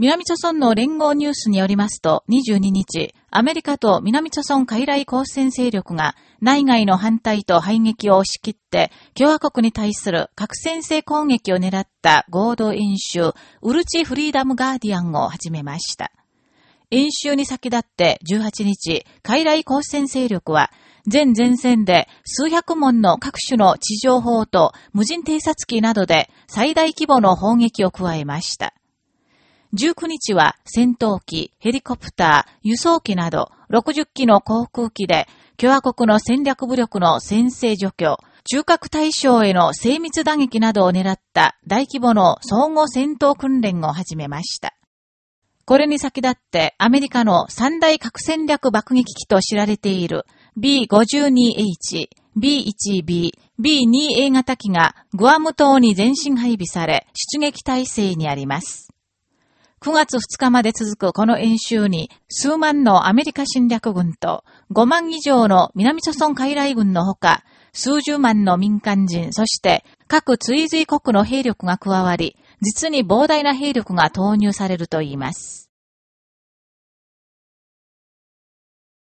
南朝村の連合ニュースによりますと、22日、アメリカと南朝村海来交戦勢力が内外の反対と排撃を押し切って、共和国に対する核戦制攻撃を狙った合同演習、ウルチ・フリーダム・ガーディアンを始めました。演習に先立って18日、海来交戦勢力は、全前線で数百門の各種の地上砲と無人偵察機などで最大規模の砲撃を加えました。19日は戦闘機、ヘリコプター、輸送機など60機の航空機で共和国の戦略武力の先制除去、中核対象への精密打撃などを狙った大規模の総合戦闘訓練を始めました。これに先立ってアメリカの三大核戦略爆撃機と知られている B52H、B1B、B2A 型機がグアム島に全身配備され出撃体制にあります。9月2日まで続くこの演習に、数万のアメリカ侵略軍と5万以上の南諸村海来軍のほか、数十万の民間人、そして各追随国の兵力が加わり、実に膨大な兵力が投入されるといいます。